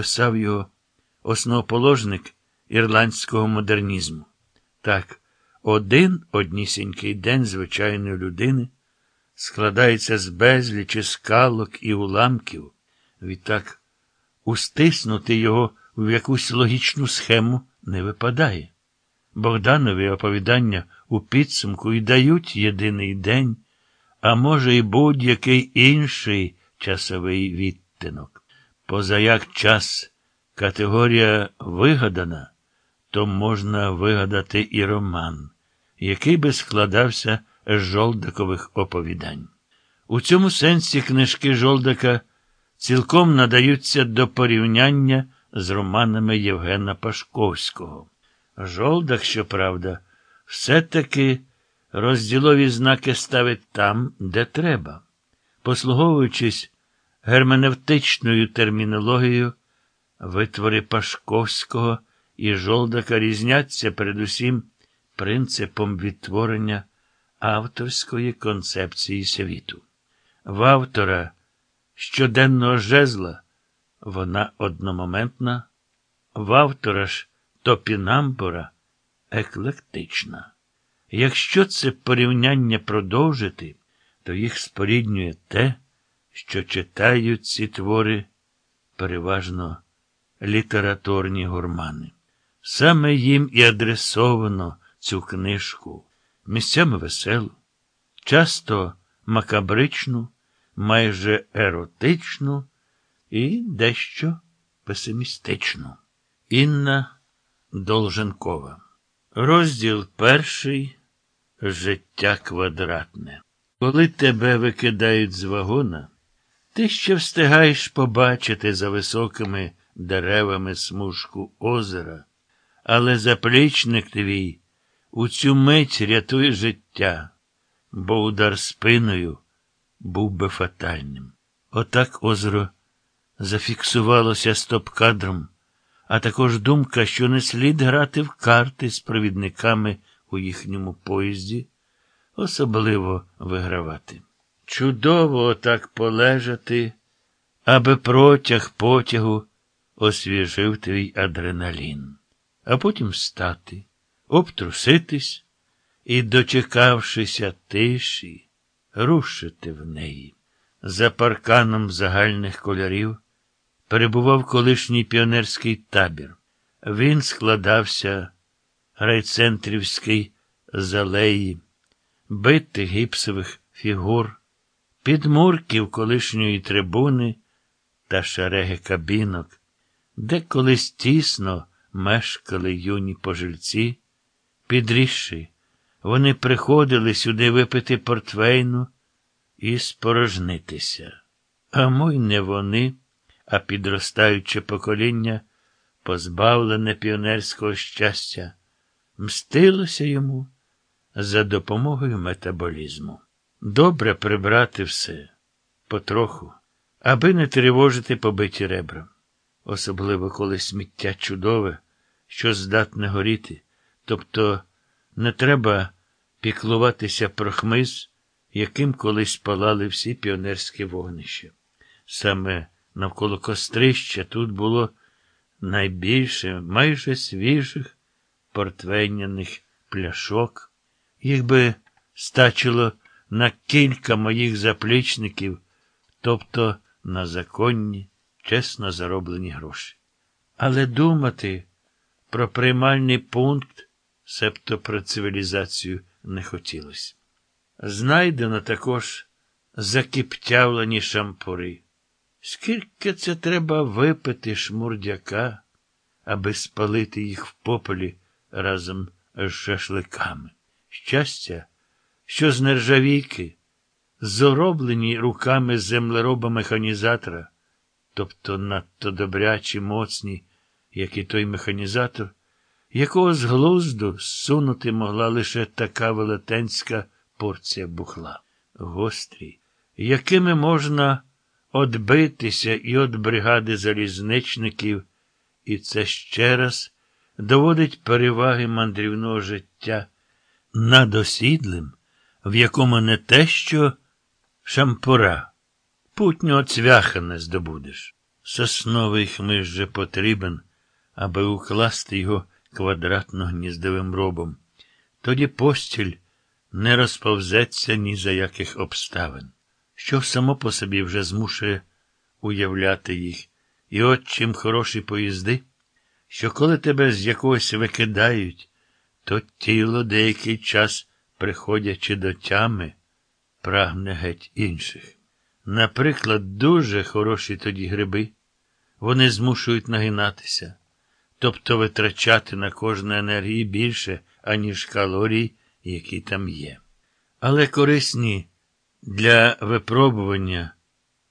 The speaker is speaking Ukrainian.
писав його основоположник ірландського модернізму. Так, один однісінький день звичайної людини складається з безлічі скалок і уламків. Відтак, устиснути його в якусь логічну схему не випадає. Богданові оповідання у підсумку і дають єдиний день, а може, і будь-який інший часовий відтинок. Позаяк час категорія вигадана, то можна вигадати і роман, який би складався з жолдакових оповідань. У цьому сенсі книжки Жолдака цілком надаються до порівняння з романами Євгена Пашковського. Жолдак, щоправда, все-таки розділові знаки ставить там, де треба. Послуговуючись герменевтичною термінологією, витвори Пашковського і Жолдака різняться передусім принципом відтворення авторської концепції світу. В автора щоденного жезла вона одномоментна, в автора ж топінамбура еклектична. Якщо це порівняння продовжити, то їх споріднює те, що читають ці твори переважно літературні гурмани. Саме їм і адресовано цю книжку, місцями веселу, часто макабричну, майже еротичну і дещо песимістичну. Інна Долженкова. Розділ перший Життя квадратне. Коли тебе викидають з вагона, ти ще встигаєш побачити за високими деревами смужку озера, але заплічник твій у цю мить рятує життя, бо удар спиною був би фатальним. Отак озеро зафіксувалося стоп-кадром, а також думка, що не слід грати в карти з провідниками у їхньому поїзді, особливо вигравати. Чудово так полежати, аби протяг потягу освіжив твій адреналін, а потім встати, обтруситись і, дочекавшися тиші, рушити в неї. За парканом загальних кольорів перебував колишній піонерський табір. Він складався райцентрівський з алеї, битих гіпсових фігур, підмурків колишньої трибуни та шереги кабінок, де колись тісно мешкали юні пожильці, підрісши, вони приходили сюди випити портвейну і спорожнитися. А мой не вони, а підростаюче покоління, позбавлене піонерського щастя, мстилося йому за допомогою метаболізму. Добре прибрати все потроху, аби не тривожити побиті ребра, особливо коли сміття чудове, що здатне горіти, тобто не треба піклуватися про хмиз, яким колись палали всі піонерські вогнища. Саме навколо кострища тут було найбільше майже свіжих портвейняних пляшок. Їх би стачило на кілька моїх заплічників, тобто на законні, чесно зароблені гроші. Але думати про приймальний пункт, себто про цивілізацію, не хотілося. Знайдено також закиптявлені шампури. Скільки це треба випити шмурдяка, аби спалити їх в пополі разом з шашликами? Щастя, що з нержавійки, зороблені руками землероба-механізатора, тобто надто добрячі, моцні, як і той механізатор, якого з глузду сунути могла лише така велетенська порція бухла. Гострі, якими можна одбитися і от бригади залізничників, і це ще раз доводить переваги мандрівного життя над осідлим, в якому не те, що шампура, путнього цвяха не здобудеш. Сосновий хмиш же потрібен, аби укласти його квадратно гніздовим робом. Тоді постіль не розповзеться ні за яких обставин, що само по собі вже змушує уявляти їх. І от чим хороші поїзди, що коли тебе з якогось викидають, то тіло деякий час, приходячи до тями, прагне геть інших. Наприклад, дуже хороші тоді гриби, вони змушують нагинатися, тобто витрачати на кожну енергії більше, аніж калорій, які там є. Але корисні для випробування